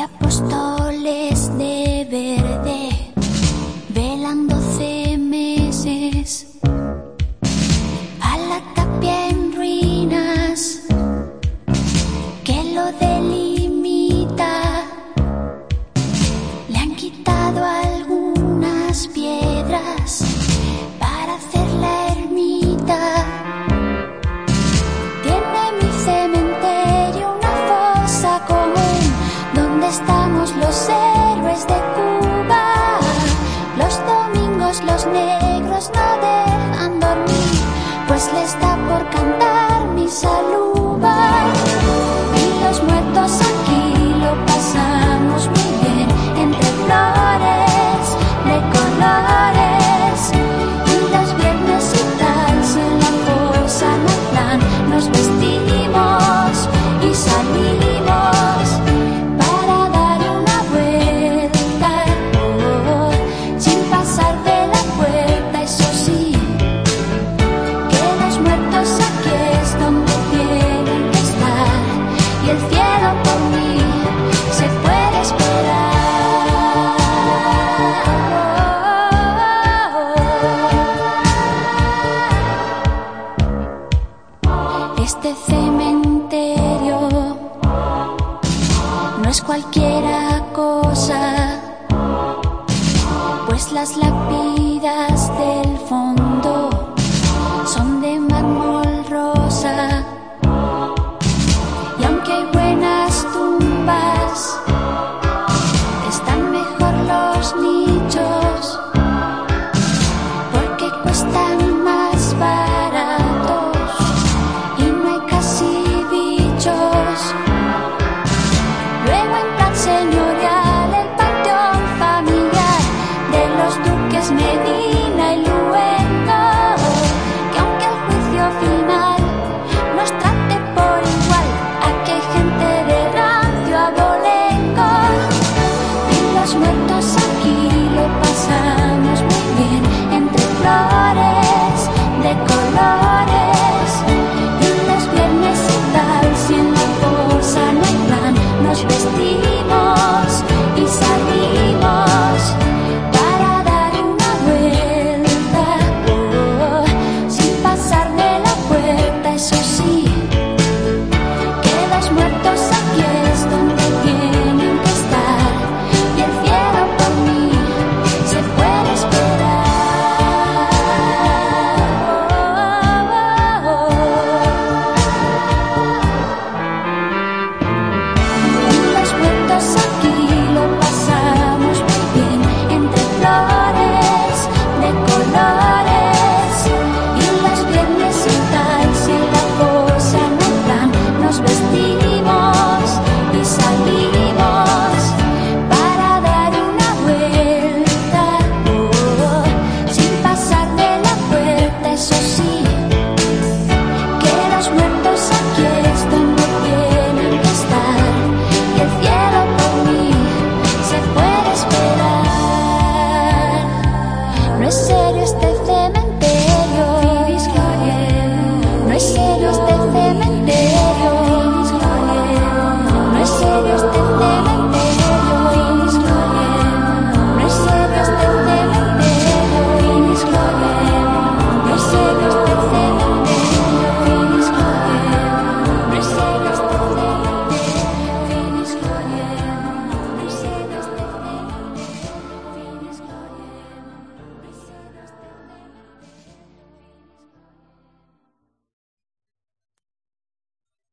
apostó los negros no dejan dormir, pues le está por cantar mi salud. Y los muertos es cualquiera cosa, pues las lápidas